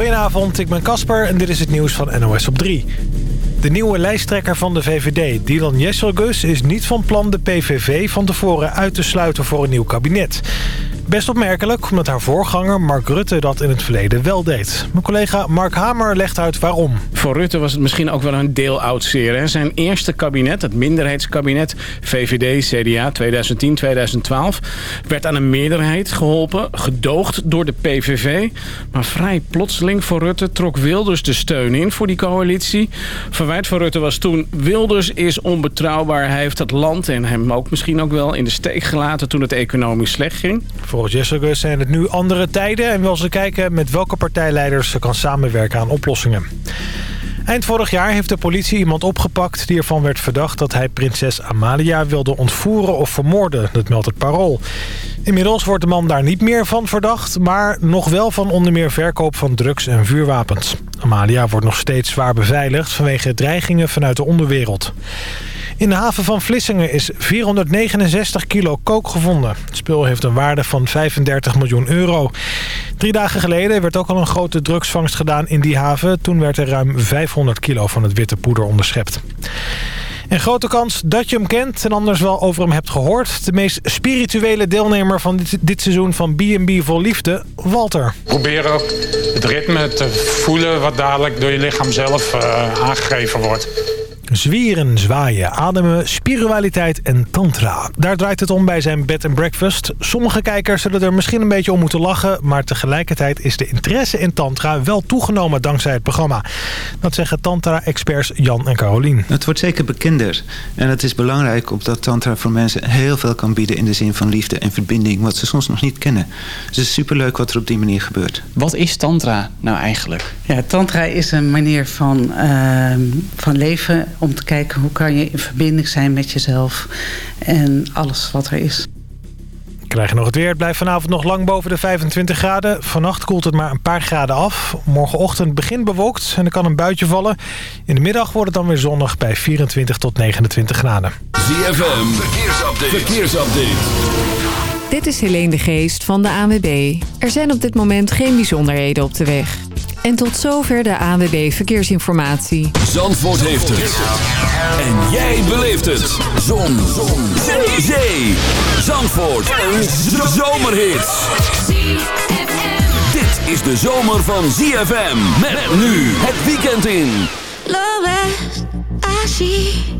Goedenavond, ik ben Casper en dit is het nieuws van NOS op 3. De nieuwe lijsttrekker van de VVD, Dylan Jesselgus, is niet van plan de PVV van tevoren uit te sluiten voor een nieuw kabinet. Best opmerkelijk, omdat haar voorganger Mark Rutte dat in het verleden wel deed. Mijn collega Mark Hamer legt uit waarom. Voor Rutte was het misschien ook wel een deel oud zeer. Zijn eerste kabinet, het minderheidskabinet VVD, CDA 2010-2012... werd aan een meerderheid geholpen, gedoogd door de PVV. Maar vrij plotseling voor Rutte trok Wilders de steun in voor die coalitie. Verwijt van Rutte was toen... Wilders is onbetrouwbaar, hij heeft het land en hem ook misschien ook wel in de steek gelaten... toen het economisch slecht ging. Volgens zijn het nu andere tijden... en wil ze kijken met welke partijleiders ze kan samenwerken aan oplossingen. Eind vorig jaar heeft de politie iemand opgepakt die ervan werd verdacht dat hij prinses Amalia wilde ontvoeren of vermoorden. Dat meldt het parool. Inmiddels wordt de man daar niet meer van verdacht, maar nog wel van onder meer verkoop van drugs en vuurwapens. Amalia wordt nog steeds zwaar beveiligd vanwege dreigingen vanuit de onderwereld. In de haven van Vlissingen is 469 kilo kook gevonden. Het spul heeft een waarde van 35 miljoen euro. Drie dagen geleden werd ook al een grote drugsvangst gedaan in die haven. Toen werd er ruim 500 kilo van het witte poeder onderschept. En grote kans dat je hem kent en anders wel over hem hebt gehoord. De meest spirituele deelnemer van dit, dit seizoen van B&B Vol Liefde, Walter. Probeer het ritme te voelen wat dadelijk door je lichaam zelf uh, aangegeven wordt. Zwieren, zwaaien, ademen, spiritualiteit en tantra. Daar draait het om bij zijn bed and breakfast. Sommige kijkers zullen er misschien een beetje om moeten lachen... maar tegelijkertijd is de interesse in tantra wel toegenomen dankzij het programma. Dat zeggen tantra-experts Jan en Carolien. Het wordt zeker bekender. En het is belangrijk omdat tantra voor mensen heel veel kan bieden... in de zin van liefde en verbinding, wat ze soms nog niet kennen. Dus het is superleuk wat er op die manier gebeurt. Wat is tantra nou eigenlijk? Ja, tantra is een manier van, uh, van leven om te kijken hoe kan je in verbinding zijn met jezelf en alles wat er is. Krijg je nog het weer. Het blijft vanavond nog lang boven de 25 graden. Vannacht koelt het maar een paar graden af. Morgenochtend begint bewolkt en er kan een buitje vallen. In de middag wordt het dan weer zonnig bij 24 tot 29 graden. ZFM, verkeersupdate. verkeersupdate. Dit is Helene de Geest van de ANWB. Er zijn op dit moment geen bijzonderheden op de weg. En tot zover de ANWB Verkeersinformatie. Zandvoort heeft het. En jij beleeft het. Zon. Zon. Zee. Zee. Zandvoort. Een zomerhit. Dit is de zomer van ZFM. Met nu het weekend in. Lo ves así.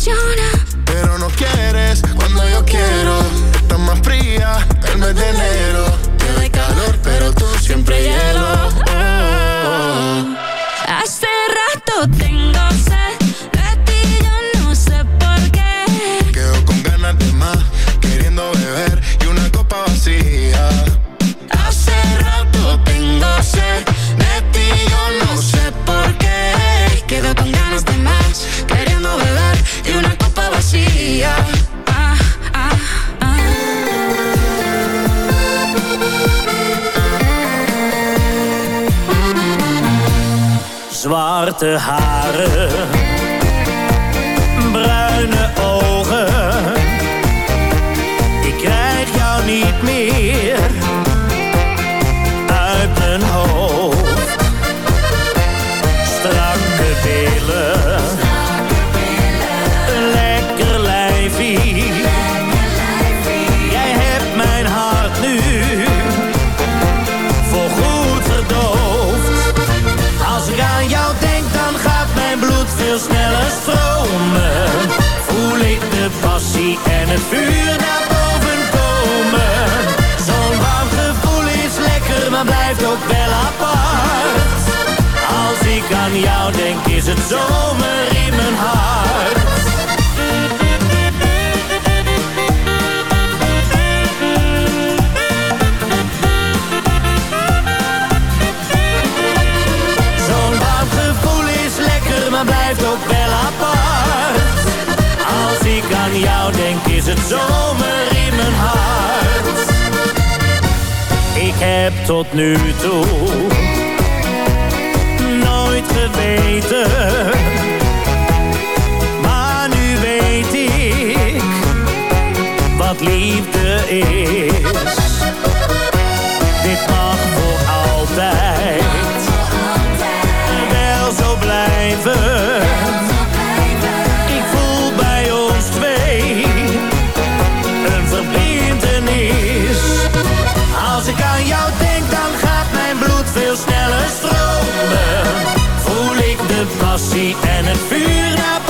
Jonah Ah, ah, ah. zwarte haren, bruine ogen. Ik krijg jou niet stromen. Voel ik de passie en het vuur naar boven komen. Zo'n warm gevoel is lekker, maar blijft ook wel apart. Als ik aan jou denk, is het zomer in mijn hart. Als ik aan jou denk is het zomer in mijn hart. Ik heb tot nu toe nooit geweten. Maar nu weet ik wat liefde is. en het vuur naar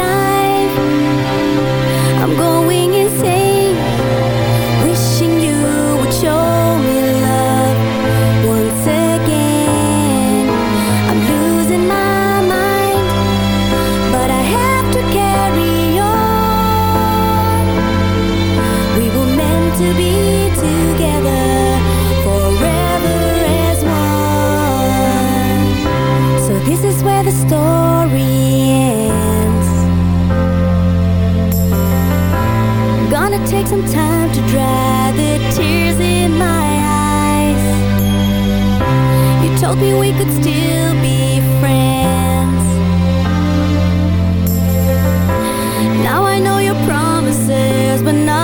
나 some time to dry the tears in my eyes. You told me we could still be friends. Now I know your promises, but not.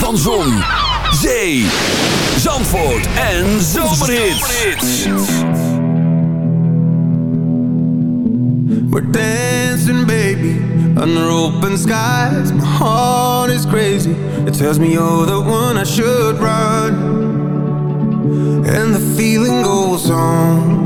Van Zon, Zee, Zandvoort en Zomerhits. We're dancing, baby, under open skies. My heart is crazy. It tells me you're the one I should run. And the feeling goes on.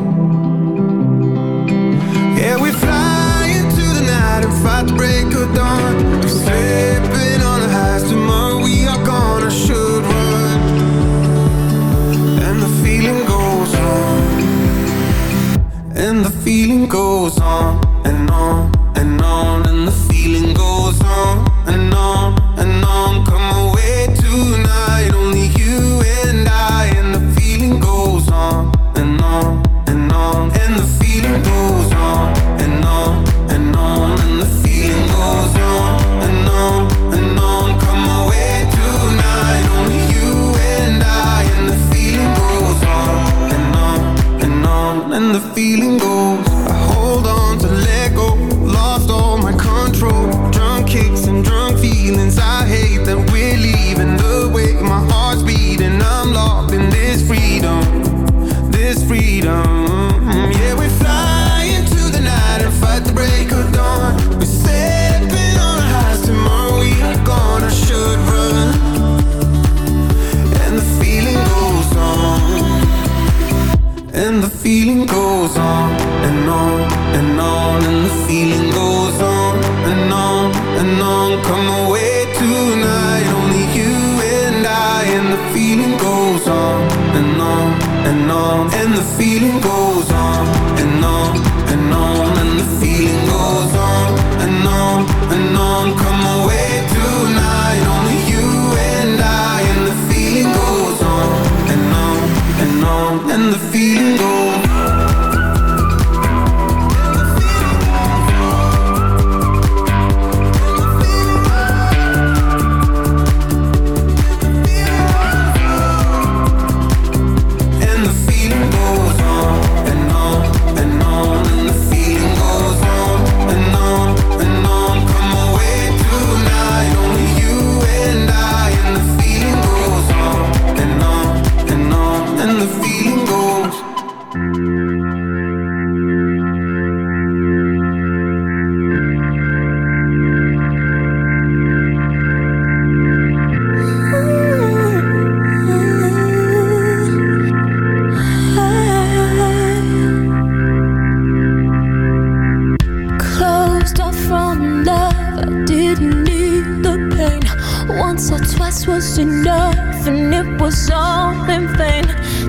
was enough and it was all in vain.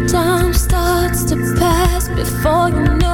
Time starts to pass before you know.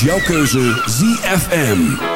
Jouw keuze ZFM.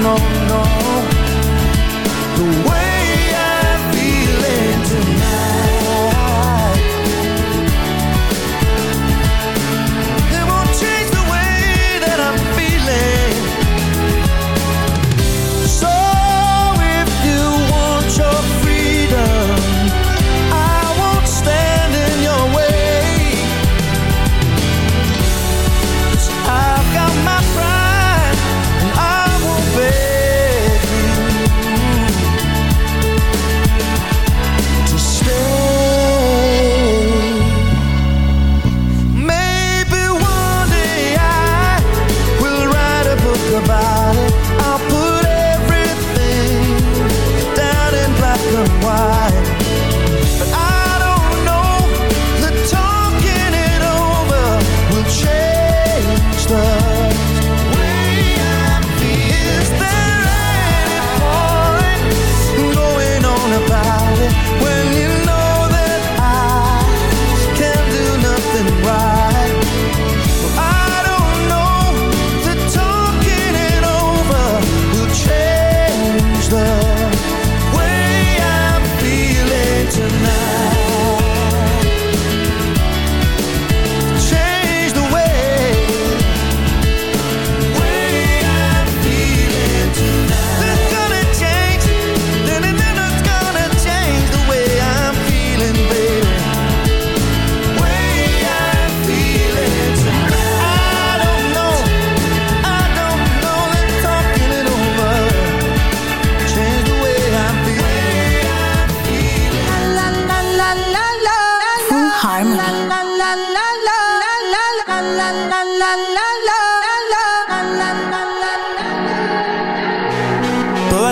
No, no. The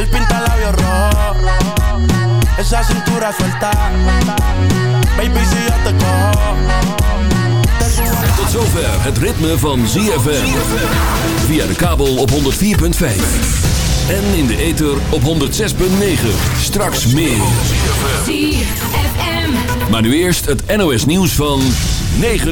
El pinta labios. Esa cintura suelta. Baby, si yo te cojo. Tot zover het ritme van ZFM. Via de kabel op 104.5. En in de ether op 106.9. Straks meer. ZFM. Maar nu eerst het NOS nieuws van 9